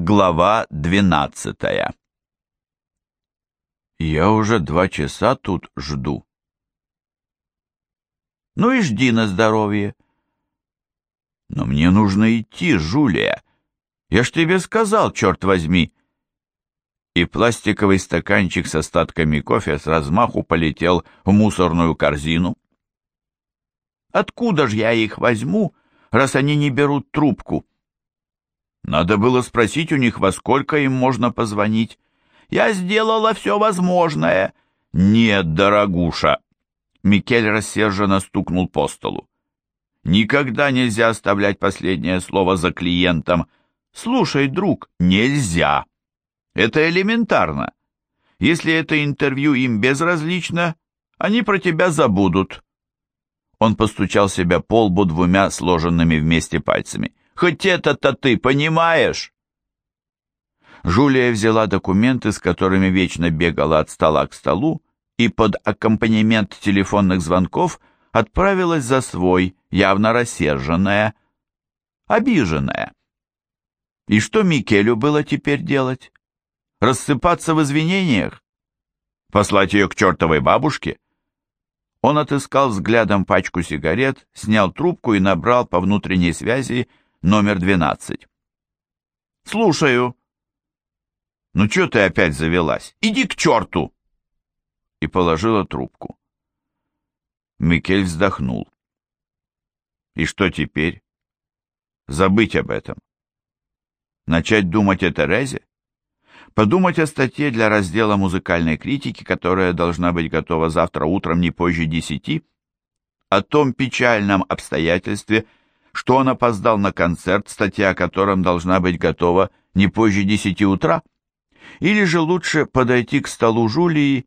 Глава двенадцатая Я уже два часа тут жду. Ну и жди на здоровье. Но мне нужно идти, Жулия. Я ж тебе сказал, черт возьми. И пластиковый стаканчик с остатками кофе с размаху полетел в мусорную корзину. Откуда ж я их возьму, раз они не берут трубку? Надо было спросить у них, во сколько им можно позвонить. Я сделала все возможное. Нет, дорогуша. Микель рассерженно стукнул по столу. Никогда нельзя оставлять последнее слово за клиентом. Слушай, друг, нельзя. Это элементарно. Если это интервью им безразлично, они про тебя забудут. Он постучал себя по лбу двумя сложенными вместе пальцами. Хоть это-то ты понимаешь?» Жулия взяла документы, с которыми вечно бегала от стола к столу, и под аккомпанемент телефонных звонков отправилась за свой, явно рассерженная, обиженная. И что Микелю было теперь делать? Рассыпаться в извинениях? Послать ее к чертовой бабушке? Он отыскал взглядом пачку сигарет, снял трубку и набрал по внутренней связи номер 12. «Слушаю». «Ну что ты опять завелась? Иди к черту!» И положила трубку. Микель вздохнул. «И что теперь? Забыть об этом? Начать думать о Терезе? Подумать о статье для раздела музыкальной критики, которая должна быть готова завтра утром не позже десяти? О том печальном обстоятельстве, что он опоздал на концерт, статья о котором должна быть готова не позже десяти утра? Или же лучше подойти к столу Жулии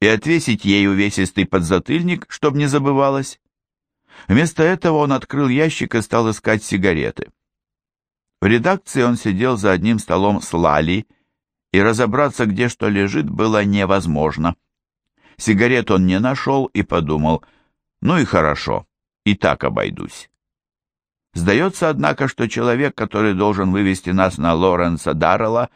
и отвесить ей увесистый подзатыльник, чтобы не забывалось? Вместо этого он открыл ящик и стал искать сигареты. В редакции он сидел за одним столом с Лали, и разобраться, где что лежит, было невозможно. Сигарет он не нашел и подумал, ну и хорошо, и так обойдусь. Сдается, однако, что человек, который должен вывести нас на Лоренса Даррелла,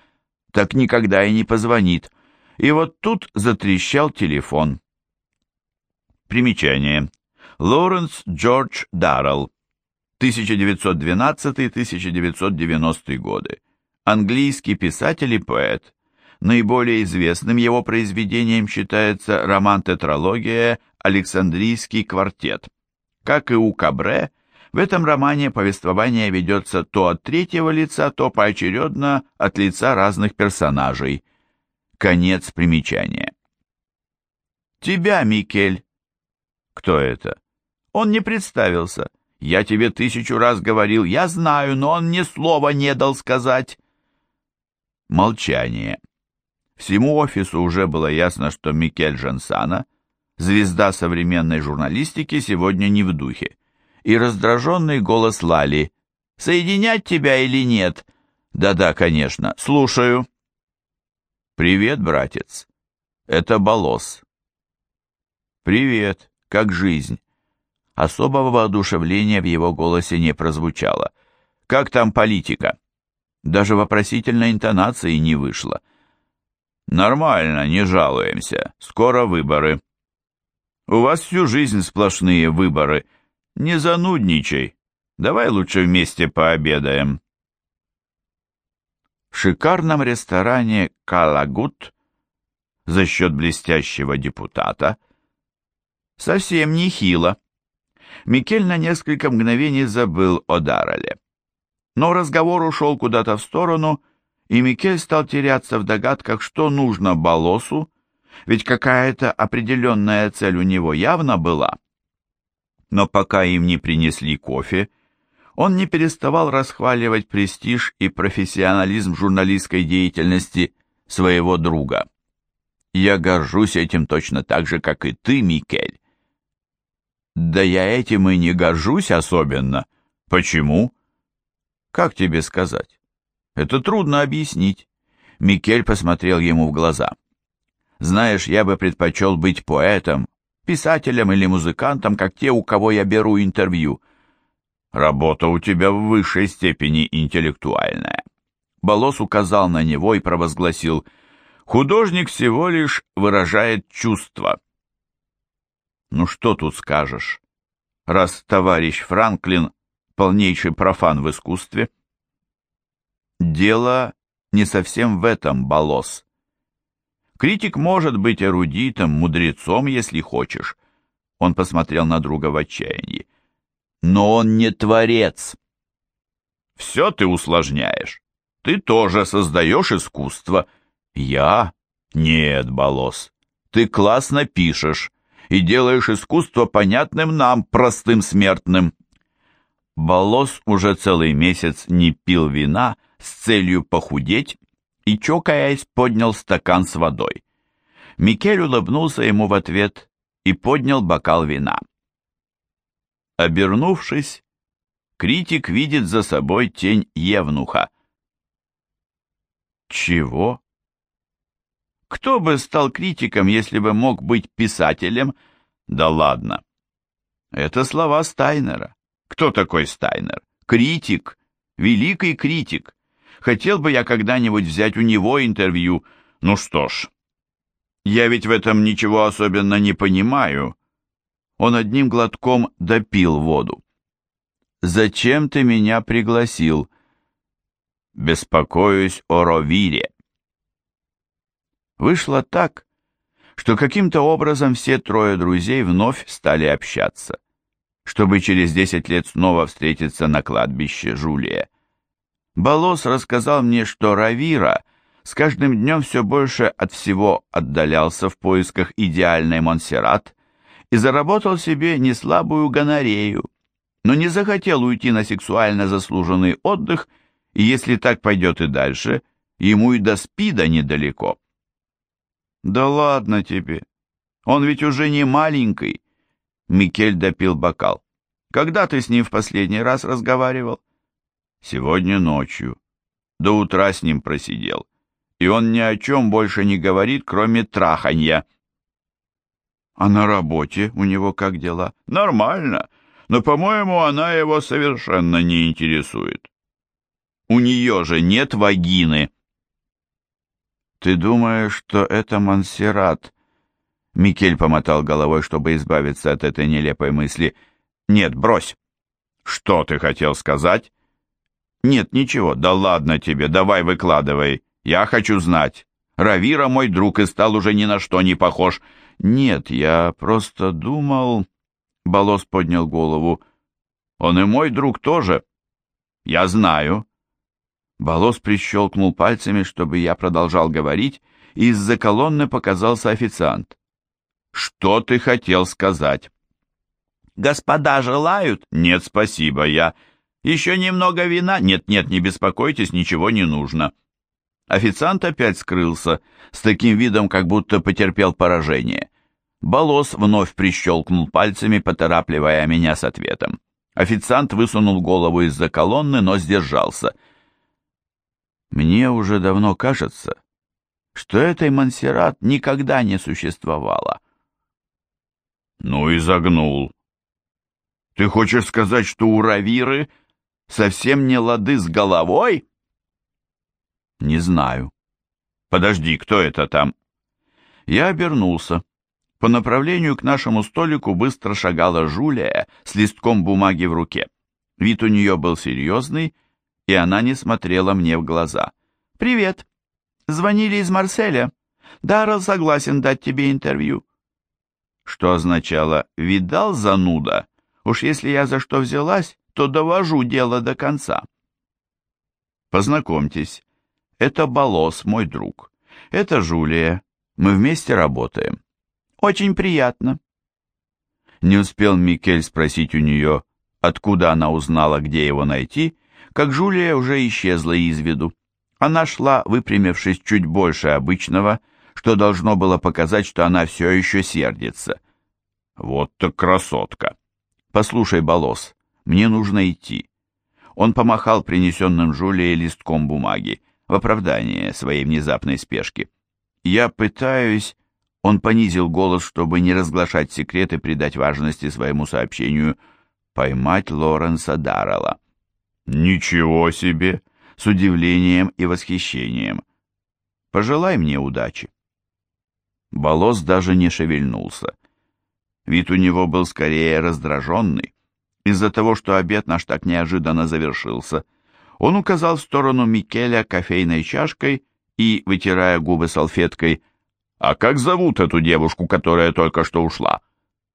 так никогда и не позвонит. И вот тут затрещал телефон. Примечание. Лоренс Джордж Даррелл, 1912-1990 годы. Английский писатель и поэт. Наиболее известным его произведением считается роман-тетралогия «Александрийский квартет». Как и у Кабре, в этом романе повествование ведется то от третьего лица, то поочередно от лица разных персонажей. Конец примечания. «Тебя, Микель». «Кто это?» «Он не представился. Я тебе тысячу раз говорил, я знаю, но он ни слова не дал сказать». Молчание. Всему офису уже было ясно, что Микель Жансана, звезда современной журналистики, сегодня не в духе и раздраженный голос Лали. «Соединять тебя или нет?» «Да-да, конечно. Слушаю». «Привет, братец. Это Болос». «Привет. Как жизнь?» Особого воодушевления в его голосе не прозвучало. «Как там политика?» Даже вопросительной интонации не вышло. «Нормально, не жалуемся. Скоро выборы». «У вас всю жизнь сплошные выборы», не занудничай. Давай лучше вместе пообедаем. В шикарном ресторане «Калагут» за счет блестящего депутата совсем нехило. Микель на несколько мгновений забыл о Дарреле. Но разговор ушел куда-то в сторону, и Микель стал теряться в догадках, что нужно Болосу, ведь какая-то определенная цель у него явно была — но пока им не принесли кофе, он не переставал расхваливать престиж и профессионализм журналистской деятельности своего друга. «Я горжусь этим точно так же, как и ты, Микель». «Да я этим и не горжусь особенно. Почему?» «Как тебе сказать?» «Это трудно объяснить». Микель посмотрел ему в глаза. «Знаешь, я бы предпочел быть поэтом, писателем или музыкантом, как те, у кого я беру интервью. Работа у тебя в высшей степени интеллектуальная. Болос указал на него и провозгласил «Художник всего лишь выражает чувства». Ну что тут скажешь, раз товарищ Франклин полнейший профан в искусстве? Дело не совсем в этом, Болос. Критик может быть эрудитом, мудрецом, если хочешь. Он посмотрел на друга в отчаянии. Но он не творец. Все ты усложняешь. Ты тоже создаешь искусство. Я? Нет, Болос. Ты классно пишешь и делаешь искусство понятным нам, простым смертным. Болос уже целый месяц не пил вина с целью похудеть и, чокаясь, поднял стакан с водой. Микель улыбнулся ему в ответ и поднял бокал вина. Обернувшись, критик видит за собой тень Евнуха. Чего? Кто бы стал критиком, если бы мог быть писателем? Да ладно. Это слова Стайнера. Кто такой Стайнер? Критик. Великий критик. Хотел бы я когда-нибудь взять у него интервью. Ну что ж, я ведь в этом ничего особенно не понимаю. Он одним глотком допил воду. «Зачем ты меня пригласил?» «Беспокоюсь о Ровире». Вышло так, что каким-то образом все трое друзей вновь стали общаться, чтобы через десять лет снова встретиться на кладбище Жулия. Болос рассказал мне, что Равира с каждым днем все больше от всего отдалялся в поисках идеальной Монсеррат и заработал себе неслабую гонорею, но не захотел уйти на сексуально заслуженный отдых, и если так пойдет и дальше, ему и до спида недалеко. «Да ладно тебе! Он ведь уже не маленький!» Микель допил бокал. «Когда ты с ним в последний раз разговаривал?» «Сегодня ночью. До утра с ним просидел. И он ни о чем больше не говорит, кроме траханья». «А на работе у него как дела?» «Нормально, но, по-моему, она его совершенно не интересует. У нее же нет вагины». «Ты думаешь, что это Монсеррат?» Микель помотал головой, чтобы избавиться от этой нелепой мысли. «Нет, брось!» «Что ты хотел сказать?» «Нет, ничего, да ладно тебе, давай выкладывай. Я хочу знать. Равира мой друг и стал уже ни на что не похож». «Нет, я просто думал...» Болос поднял голову. «Он и мой друг тоже». «Я знаю. Болос прищелкнул пальцами, чтобы я продолжал говорить, и из-за колонны показался официант. «Что ты хотел сказать?» «Господа желают?» «Нет, спасибо, я...» «Еще немного вина?» «Нет-нет, не беспокойтесь, ничего не нужно». Официант опять скрылся, с таким видом, как будто потерпел поражение. Болос вновь прищелкнул пальцами, поторапливая меня с ответом. Официант высунул голову из-за колонны, но сдержался — мне уже давно кажется, что этой Монсеррат никогда не существовало. Ну и загнул. Ты хочешь сказать, что у Равиры совсем не лады с головой? Не знаю. Подожди, кто это там? Я обернулся. По направлению к нашему столику быстро шагала Жулия с листком бумаги в руке. Вид у нее был серьезный, и она не смотрела мне в глаза. «Привет. Звонили из Марселя. Даррелл согласен дать тебе интервью». Что означало «видал, зануда»? Уж если я за что взялась, то довожу дело до конца. Познакомьтесь, это Болос, мой друг. Это Жулия. Мы вместе работаем. Очень приятно. Не успел Микель спросить у нее, откуда она узнала, где его найти, как Жулия уже исчезла из виду. Она шла, выпрямившись чуть больше обычного, что должно было показать, что она все еще сердится. «Вот так красотка!» «Послушай, Болос, мне нужно идти». Он помахал принесенным Жулией листком бумаги в оправдание своей внезапной спешки. «Я пытаюсь...» Он понизил голос, чтобы не разглашать секреты, придать важности своему сообщению. «Поймать Лоренса Даррелла». «Ничего себе!» — с удивлением и восхищением. «Пожелай мне удачи». Болос даже не шевельнулся. Вид у него был скорее раздраженный. Из-за того, что обед наш так неожиданно завершился, он указал в сторону Микеля кофейной чашкой и, вытирая губы салфеткой, «А как зовут эту девушку, которая только что ушла?»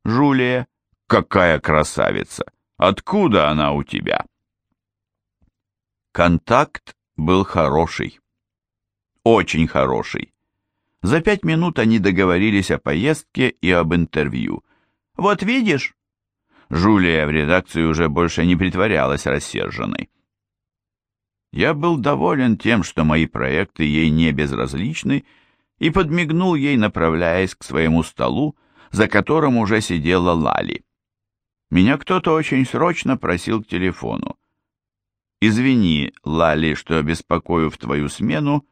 «Жулия». «Какая красавица! Откуда она у тебя?» Контакт был хороший. Очень хороший. За пять минут они договорились о поездке и об интервью. «Вот видишь?» Жулия в редакции уже больше не притворялась рассерженной. Я был доволен тем, что мои проекты ей не безразличны, и подмигнул ей, направляясь к своему столу, за которым уже сидела Лали. Меня кто-то очень срочно просил к телефону. «Извини, Лали, что беспокою в твою смену»,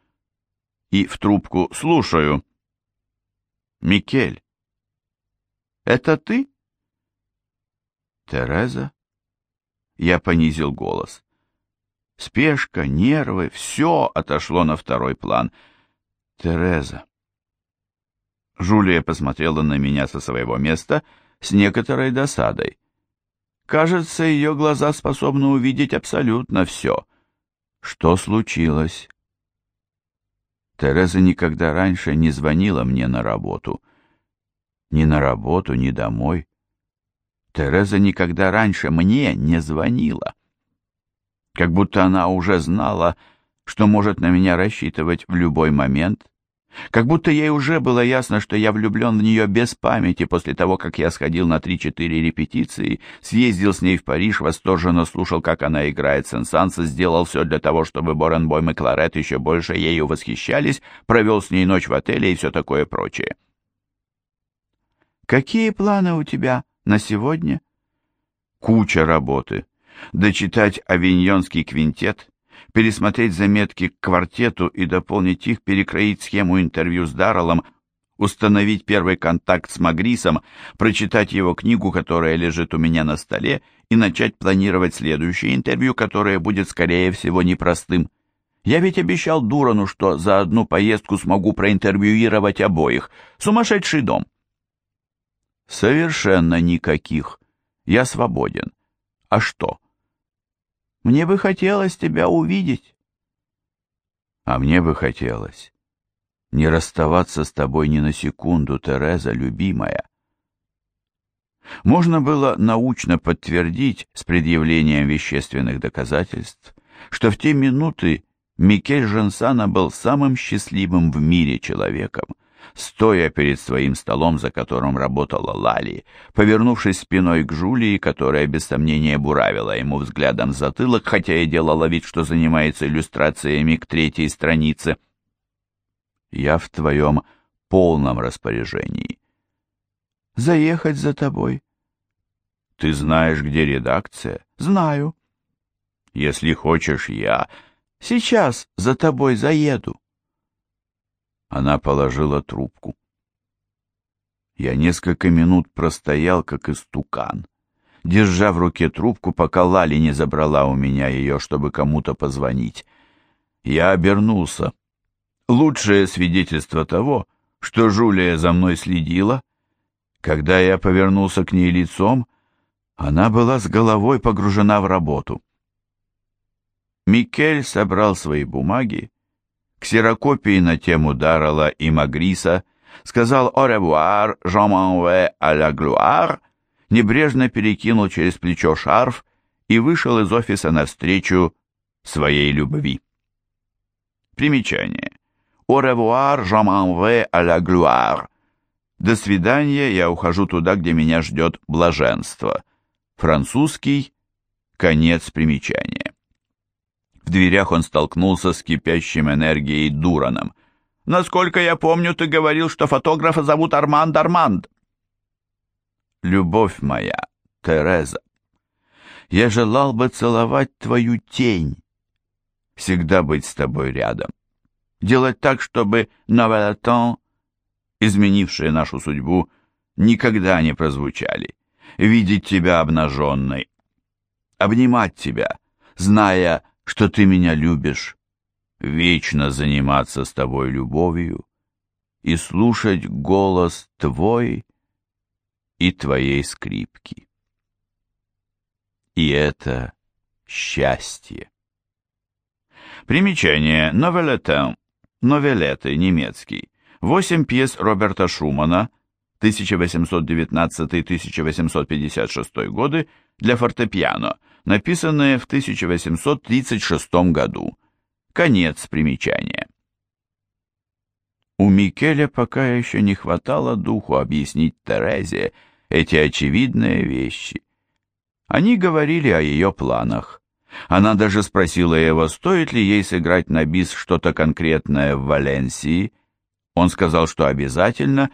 и в трубку «Слушаю». «Микель, это ты?» «Тереза?» Я понизил голос. Спешка, нервы, все отошло на второй план. «Тереза». Жулия посмотрела на меня со своего места с некоторой досадой. Кажется, ее глаза способны увидеть абсолютно все. Что случилось? Тереза никогда раньше не звонила мне на работу. Ни на работу, ни домой. Тереза никогда раньше мне не звонила. Как будто она уже знала, что может на меня рассчитывать в любой момент. Как будто ей уже было ясно, что я влюблен в нее без памяти после того, как я сходил на три-четыре репетиции, съездил с ней в Париж, восторженно слушал, как она играет сенсанса, сделал все для того, чтобы Боренбойм и Кларет еще больше ею восхищались, провел с ней ночь в отеле и все такое прочее. «Какие планы у тебя на сегодня?» «Куча работы. Дочитать «Авиньонский квинтет», пересмотреть заметки к квартету и дополнить их, перекроить схему интервью с Дарреллом, установить первый контакт с Магрисом, прочитать его книгу, которая лежит у меня на столе, и начать планировать следующее интервью, которое будет, скорее всего, непростым. Я ведь обещал Дурану, что за одну поездку смогу проинтервьюировать обоих. Сумасшедший дом. Совершенно никаких. Я свободен. А что? Мне бы хотелось тебя увидеть. А мне бы хотелось не расставаться с тобой ни на секунду, Тереза, любимая. Можно было научно подтвердить с предъявлением вещественных доказательств, что в те минуты Микель Жансана был самым счастливым в мире человеком, стоя перед своим столом, за которым работала Лали, повернувшись спиной к Жулии, которая без сомнения буравила ему взглядом затылок, хотя и делала вид, что занимается иллюстрациями к третьей странице. «Я в твоем полном распоряжении». «Заехать за тобой». «Ты знаешь, где редакция?» «Знаю». «Если хочешь, я...» «Сейчас за тобой заеду». Она положила трубку. Я несколько минут простоял, как истукан, держа в руке трубку, пока Лали не забрала у меня ее, чтобы кому-то позвонить. Я обернулся. Лучшее свидетельство того, что Жулия за мной следила, когда я повернулся к ней лицом, она была с головой погружена в работу. Микель собрал свои бумаги ксерокопии на тему Даррелла и Магриса, сказал «Au revoir, la gloire», небрежно перекинул через плечо шарф и вышел из офиса навстречу своей любви. Примечание. «Au revoir, la gloire». «До свидания, я ухожу туда, где меня ждет блаженство». Французский. Конец примечания. В дверях он столкнулся с кипящим энергией Дураном. «Насколько я помню, ты говорил, что фотографа зовут Арманд Арманд». «Любовь моя, Тереза, я желал бы целовать твою тень, всегда быть с тобой рядом, делать так, чтобы новелатон, изменившие нашу судьбу, никогда не прозвучали, видеть тебя обнаженной, обнимать тебя, зная, что ты меня любишь, вечно заниматься с тобой любовью и слушать голос твой и твоей скрипки. И это счастье. Примечание. Новелетен. Новелеты. Немецкий. Восемь пьес Роберта Шумана 1819-1856 годы для фортепиано, написанные в 1836 году. Конец примечания. У Микеля пока еще не хватало духу объяснить Терезе эти очевидные вещи. Они говорили о ее планах. Она даже спросила его, стоит ли ей сыграть на бис что-то конкретное в Валенсии. Он сказал, что обязательно,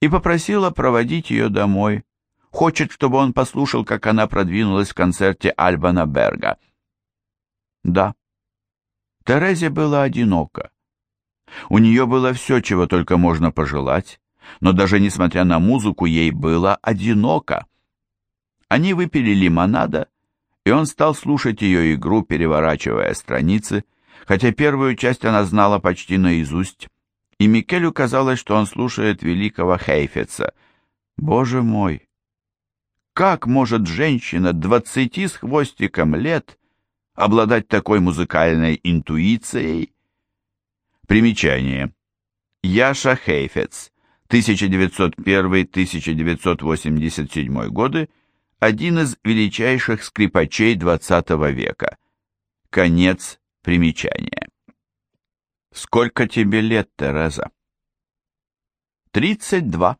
и попросила проводить ее домой. Хочет, чтобы он послушал, как она продвинулась в концерте Альбана Берга. Да, Терезе было одиноко. У нее было все, чего только можно пожелать, но даже несмотря на музыку, ей было одиноко. Они выпили лимонада, и он стал слушать ее игру, переворачивая страницы, хотя первую часть она знала почти наизусть, и Микелю казалось, что он слушает великого Хейфеца. Боже мой! Как может женщина двадцати с хвостиком лет обладать такой музыкальной интуицией? Примечание. Яша Хейфец, 1901-1987 годы, один из величайших скрипачей XX века. Конец примечания. Сколько тебе лет, Тереза? Тридцать два.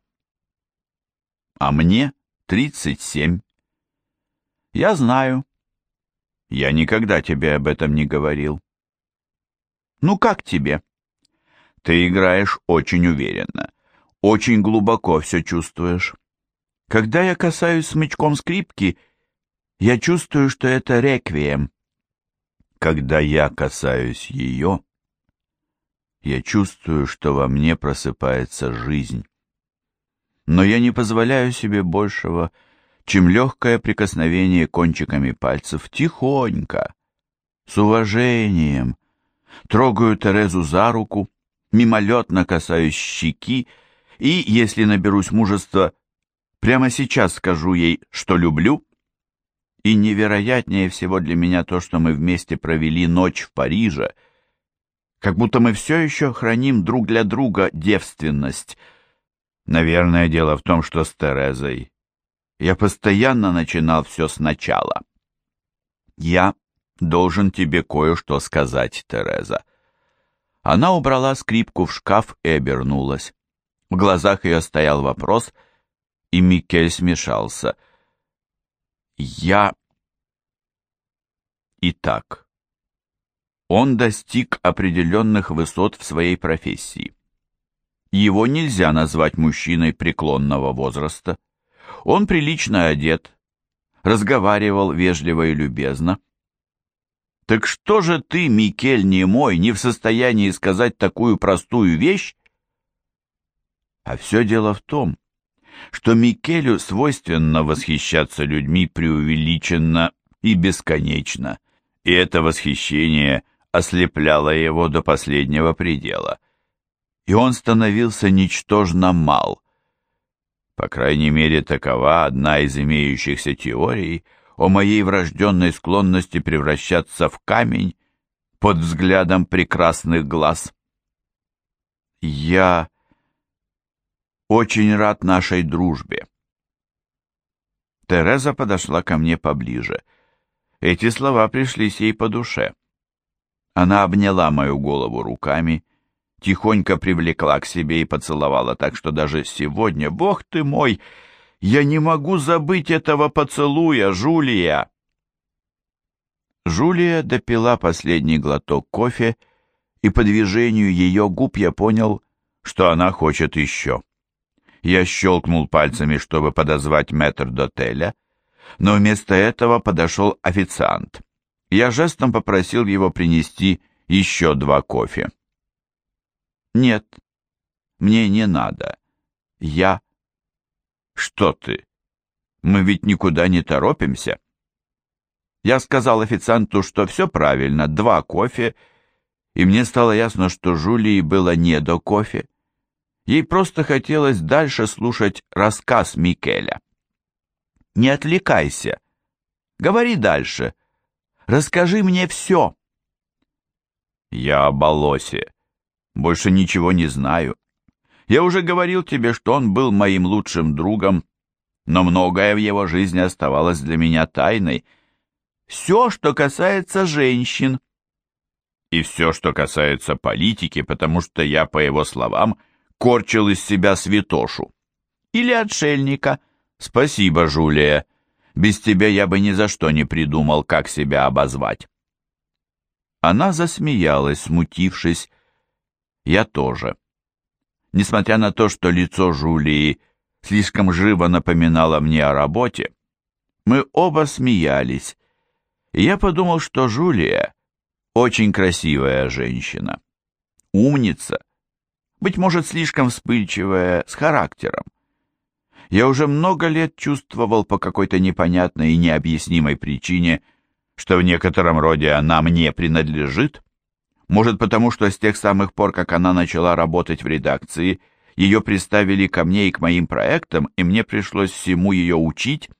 А мне тридцать семь. Я знаю. Я никогда тебе об этом не говорил. Ну как тебе? Ты играешь очень уверенно, очень глубоко все чувствуешь. Когда я касаюсь смычком скрипки, я чувствую, что это реквием. Когда я касаюсь ее, я чувствую, что во мне просыпается жизнь. Но я не позволяю себе большего, чем легкое прикосновение кончиками пальцев тихонько, с уважением. Трогаю Терезу за руку, мимолетно касаюсь щеки, и, если наберусь мужества, Прямо сейчас скажу ей, что люблю. И невероятнее всего для меня то, что мы вместе провели ночь в Париже, как будто мы все еще храним друг для друга девственность. Наверное, дело в том, что с Терезой я постоянно начинал все сначала. Я должен тебе кое-что сказать, Тереза. Она убрала скрипку в шкаф и обернулась. В глазах ее стоял вопрос — и Микель смешался. «Я...» Итак, он достиг определенных высот в своей профессии. Его нельзя назвать мужчиной преклонного возраста. Он прилично одет, разговаривал вежливо и любезно. «Так что же ты, Микель немой, не в состоянии сказать такую простую вещь?» А все дело в том, что Микелю свойственно восхищаться людьми преувеличенно и бесконечно, и это восхищение ослепляло его до последнего предела. И он становился ничтожно мал. По крайней мере, такова одна из имеющихся теорий о моей врожденной склонности превращаться в камень под взглядом прекрасных глаз. Я очень рад нашей дружбе. Тереза подошла ко мне поближе. Эти слова пришлись ей по душе. Она обняла мою голову руками, тихонько привлекла к себе и поцеловала так, что даже сегодня, бог ты мой, я не могу забыть этого поцелуя, Жулия. Жулия допила последний глоток кофе, и по движению ее губ я понял, что она хочет еще. Я щелкнул пальцами, чтобы подозвать метр-дотеля, но вместо этого подошел официант. Я жестом попросил его принести еще два кофе. «Нет, мне не надо. Я...» «Что ты? Мы ведь никуда не торопимся». Я сказал официанту, что все правильно, два кофе, и мне стало ясно, что Жулии было не до кофе. Ей просто хотелось дальше слушать рассказ Микеля. «Не отвлекайся. Говори дальше. Расскажи мне все». «Я о Болосе. Больше ничего не знаю. Я уже говорил тебе, что он был моим лучшим другом, но многое в его жизни оставалось для меня тайной. Все, что касается женщин. И все, что касается политики, потому что я, по его словам, корчил из себя святошу. Или отшельника. Спасибо, Жулия. Без тебя я бы ни за что не придумал, как себя обозвать. Она засмеялась, смутившись. Я тоже. Несмотря на то, что лицо Жулии слишком живо напоминало мне о работе, мы оба смеялись, и я подумал, что Жулия очень красивая женщина, умница, быть может, слишком вспыльчивая, с характером. Я уже много лет чувствовал по какой-то непонятной и необъяснимой причине, что в некотором роде она мне принадлежит, может, потому что с тех самых пор, как она начала работать в редакции, ее приставили ко мне и к моим проектам, и мне пришлось всему ее учить.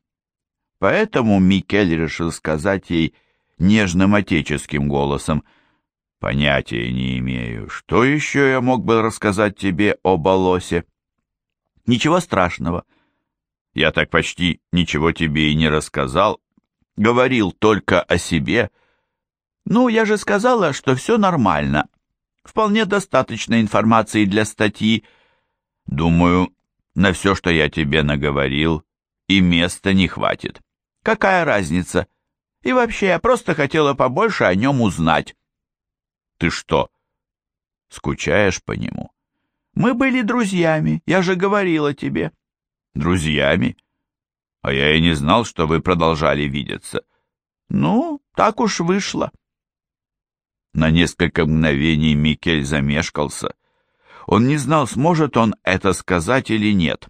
Поэтому Микель решил сказать ей нежным отеческим голосом, «Понятия не имею, что еще я мог бы рассказать тебе о Болосе?» «Ничего страшного. Я так почти ничего тебе и не рассказал, говорил только о себе». «Ну, я же сказала, что все нормально. Вполне достаточно информации для статьи. Думаю, на все, что я тебе наговорил, и места не хватит. Какая разница? И вообще, я просто хотела побольше о нем узнать». «Ты что, скучаешь по нему?» «Мы были друзьями, я же говорила тебе». «Друзьями? А я и не знал, что вы продолжали видеться». «Ну, так уж вышло». На несколько мгновений Микель замешкался. Он не знал, сможет он это сказать или нет.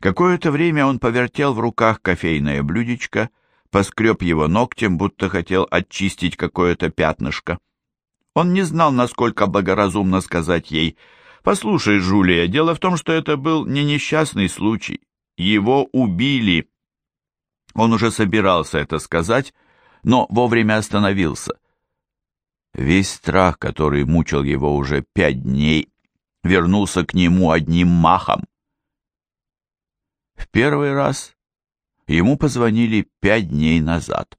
Какое-то время он повертел в руках кофейное блюдечко, поскреб его ногтем, будто хотел очистить какое-то пятнышко. Он не знал, насколько благоразумно сказать ей «Послушай, Жулия, дело в том, что это был не несчастный случай. Его убили». Он уже собирался это сказать, но вовремя остановился. Весь страх, который мучил его уже пять дней, вернулся к нему одним махом. В первый раз ему позвонили пять дней назад.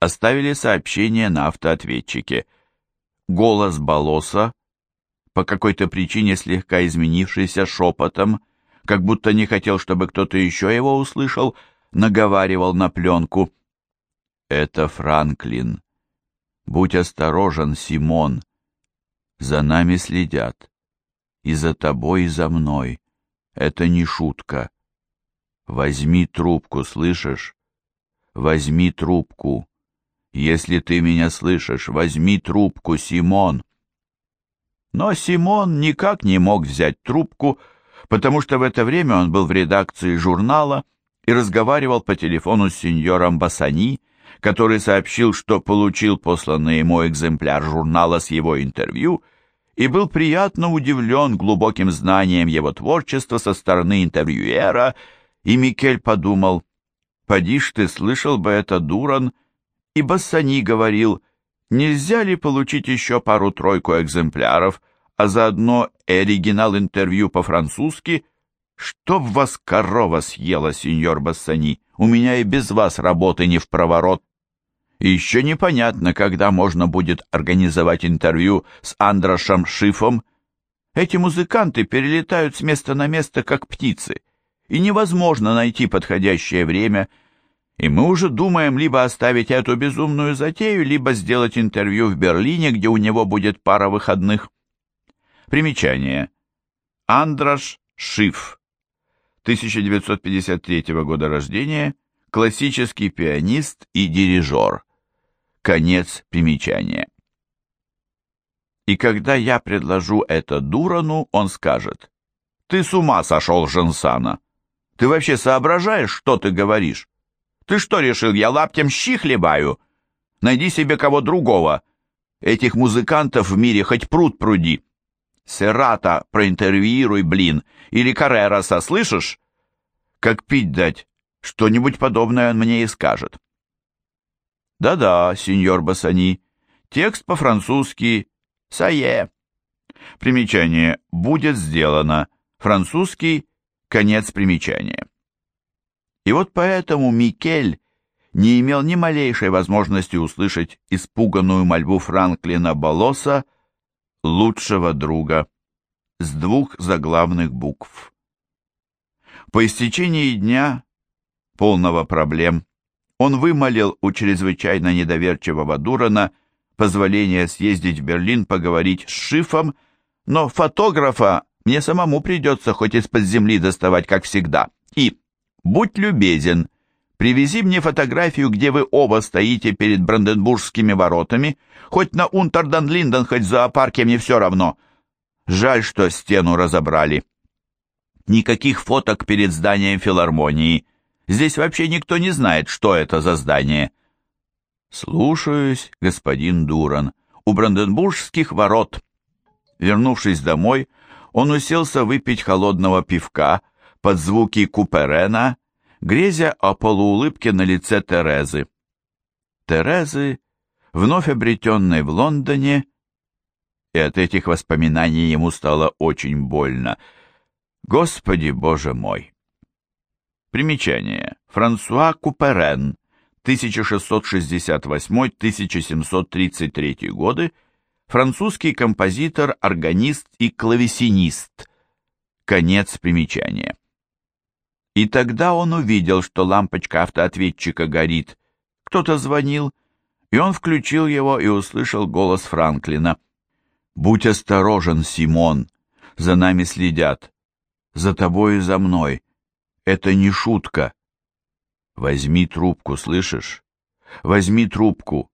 Оставили сообщение на автоответчике. Голос Болоса, по какой-то причине слегка изменившийся шепотом, как будто не хотел, чтобы кто-то еще его услышал, наговаривал на пленку. «Это Франклин. Будь осторожен, Симон. За нами следят. И за тобой, и за мной. Это не шутка. Возьми трубку, слышишь? Возьми трубку. Если ты меня слышишь, возьми трубку, Симон. Но Симон никак не мог взять трубку, потому что в это время он был в редакции журнала и разговаривал по телефону с сеньором Басани, который сообщил, что получил посланный ему экземпляр журнала с его интервью и был приятно удивлен глубоким знанием его творчества со стороны интервьюера, и Микель подумал, «Поди ж ты, слышал бы это, Дуран?» И Бассани говорил, «Нельзя ли получить еще пару-тройку экземпляров, а заодно оригинал интервью по-французски?» «Чтоб вас корова съела, сеньор Бассани, у меня и без вас работы не в проворот». И еще непонятно, когда можно будет организовать интервью с Андрошем Шифом. Эти музыканты перелетают с места на место, как птицы, и невозможно найти подходящее время, и мы уже думаем либо оставить эту безумную затею, либо сделать интервью в Берлине, где у него будет пара выходных. Примечание. Андрош Шиф. 1953 года рождения, классический пианист и дирижер. Конец примечания. И когда я предложу это Дурану, он скажет, «Ты с ума сошел, Жансана! Ты вообще соображаешь, что ты говоришь? Ты что решил, я лаптем щи хлебаю? Найди себе кого другого. Этих музыкантов в мире хоть пруд пруди. Серата проинтервьюируй, блин, или Каррераса, слышишь? Как пить дать? Что-нибудь подобное он мне и скажет. Да-да, сеньор Басани, текст по-французски «Сае». Примечание «Будет сделано». Французский конец примечания. И вот поэтому Микель не имел ни малейшей возможности услышать испуганную мольбу Франклина Болоса, лучшего друга, с двух заглавных букв. По истечении дня, полного проблем, он вымолил у чрезвычайно недоверчивого Дурана позволение съездить в Берлин поговорить с Шифом, но фотографа мне самому придется хоть из-под земли доставать, как всегда. И, будь любезен, привези мне фотографию, где вы оба стоите перед Бранденбургскими воротами, хоть на Унтердан-Линден, хоть в зоопарке, мне все равно. Жаль, что стену разобрали. Никаких фоток перед зданием филармонии. Здесь вообще никто не знает, что это за здание. Слушаюсь, господин Дуран. У Бранденбургских ворот. Вернувшись домой, он уселся выпить холодного пивка под звуки Куперена, грезя о полуулыбке на лице Терезы. Терезы, вновь обретенной в Лондоне, и от этих воспоминаний ему стало очень больно. Господи, Боже мой! Примечание. Франсуа Куперен, 1668-1733 годы, французский композитор, органист и клавесинист. Конец примечания. И тогда он увидел, что лампочка автоответчика горит. Кто-то звонил, и он включил его и услышал голос Франклина. «Будь осторожен, Симон, за нами следят. За тобой и за мной. Это не шутка. Возьми трубку, слышишь? Возьми трубку.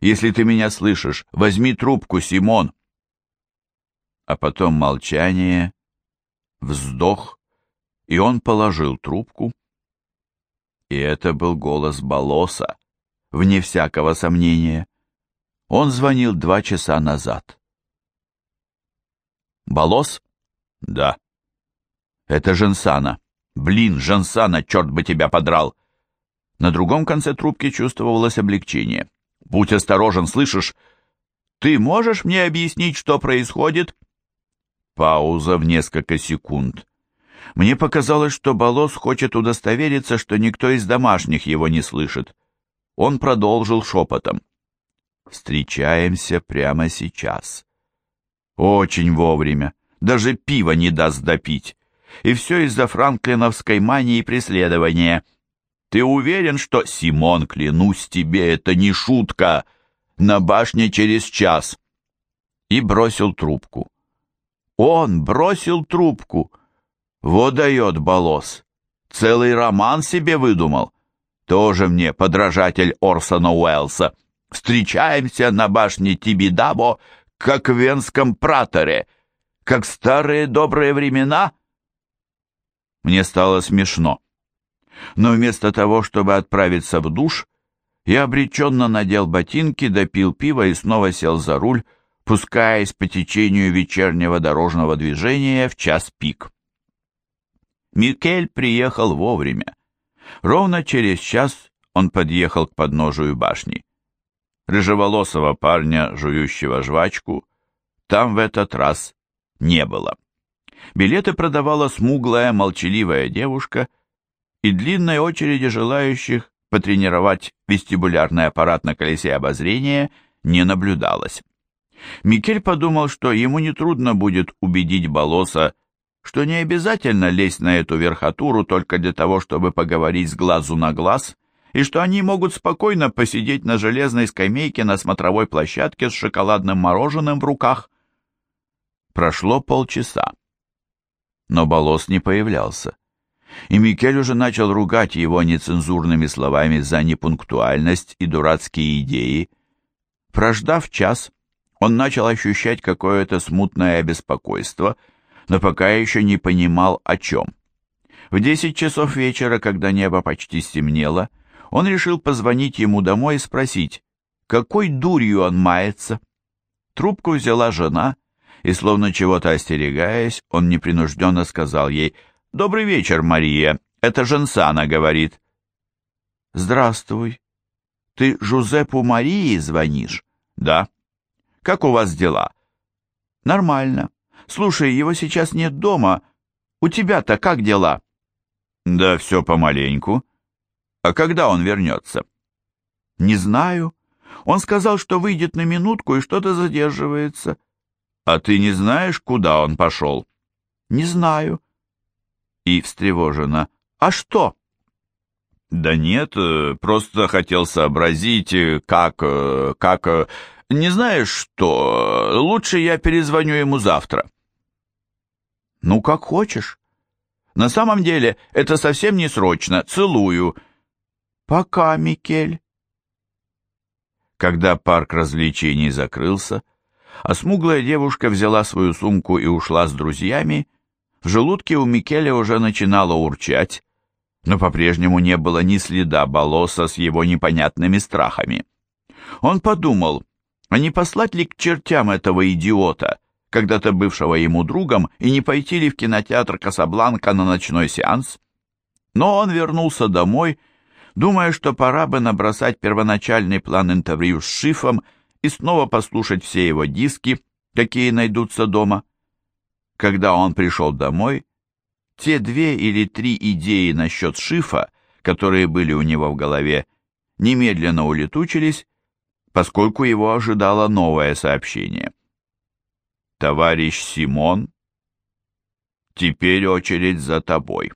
Если ты меня слышишь, возьми трубку, Симон. А потом молчание, вздох, и он положил трубку. И это был голос Болоса, вне всякого сомнения. Он звонил два часа назад. Болос? Да. Это Женсана. Блин, Жансана, черт бы тебя подрал! На другом конце трубки чувствовалось облегчение. Будь осторожен, слышишь? Ты можешь мне объяснить, что происходит? Пауза в несколько секунд. Мне показалось, что Болос хочет удостовериться, что никто из домашних его не слышит. Он продолжил шепотом. «Встречаемся прямо сейчас». «Очень вовремя. Даже пиво не даст допить. И все из-за франклиновской мании преследования. Ты уверен, что, Симон, клянусь тебе, это не шутка? На башне через час. И бросил трубку. Он бросил трубку. Вот дает Болос. Целый роман себе выдумал. Тоже мне подражатель Орсона Уэллса. Встречаемся на башне Тибидабо, как в Венском праторе, как старые добрые времена — мне стало смешно. Но вместо того, чтобы отправиться в душ, я обреченно надел ботинки, допил пиво и снова сел за руль, пускаясь по течению вечернего дорожного движения в час пик. Микель приехал вовремя. Ровно через час он подъехал к подножию башни. Рыжеволосого парня, жующего жвачку, там в этот раз не было. Билеты продавала смуглая, молчаливая девушка, и длинной очереди желающих потренировать вестибулярный аппарат на колесе обозрения не наблюдалось. Микель подумал, что ему нетрудно будет убедить Болоса, что не обязательно лезть на эту верхотуру только для того, чтобы поговорить с глазу на глаз, и что они могут спокойно посидеть на железной скамейке на смотровой площадке с шоколадным мороженым в руках. Прошло полчаса но Болос не появлялся. И Микель уже начал ругать его нецензурными словами за непунктуальность и дурацкие идеи. Прождав час, он начал ощущать какое-то смутное беспокойство, но пока еще не понимал, о чем. В десять часов вечера, когда небо почти стемнело, Он решил позвонить ему домой и спросить, какой дурью он мается. Трубку взяла жена, и, словно чего-то остерегаясь, он непринужденно сказал ей «Добрый вечер, Мария, это Жансана говорит». «Здравствуй. Ты Жузеппу Марии звонишь?» «Да». «Как у вас дела?» «Нормально. Слушай, его сейчас нет дома. У тебя-то как дела?» «Да все помаленьку. А когда он вернется?» «Не знаю. Он сказал, что выйдет на минутку и что-то задерживается. «А ты не знаешь, куда он пошел?» «Не знаю». И встревожена. «А что?» «Да нет, э, просто хотел сообразить, э, как... Э, как... Не знаешь что? Лучше я перезвоню ему завтра». «Ну, как хочешь. На самом деле, это совсем не срочно. Целую». «Пока, Микель». Когда парк развлечений закрылся, а смуглая девушка взяла свою сумку и ушла с друзьями, в желудке у Микеля уже начинало урчать, но по-прежнему не было ни следа Болоса с его непонятными страхами. Он подумал, а не послать ли к чертям этого идиота, когда-то бывшего ему другом, и не пойти ли в кинотеатр Касабланка на ночной сеанс? Но он вернулся домой, думая, что пора бы набросать первоначальный план интервью с Шифом и снова послушать все его диски, какие найдутся дома. Когда он пришел домой, те две или три идеи насчет шифа, которые были у него в голове, немедленно улетучились, поскольку его ожидало новое сообщение. «Товарищ Симон, теперь очередь за тобой».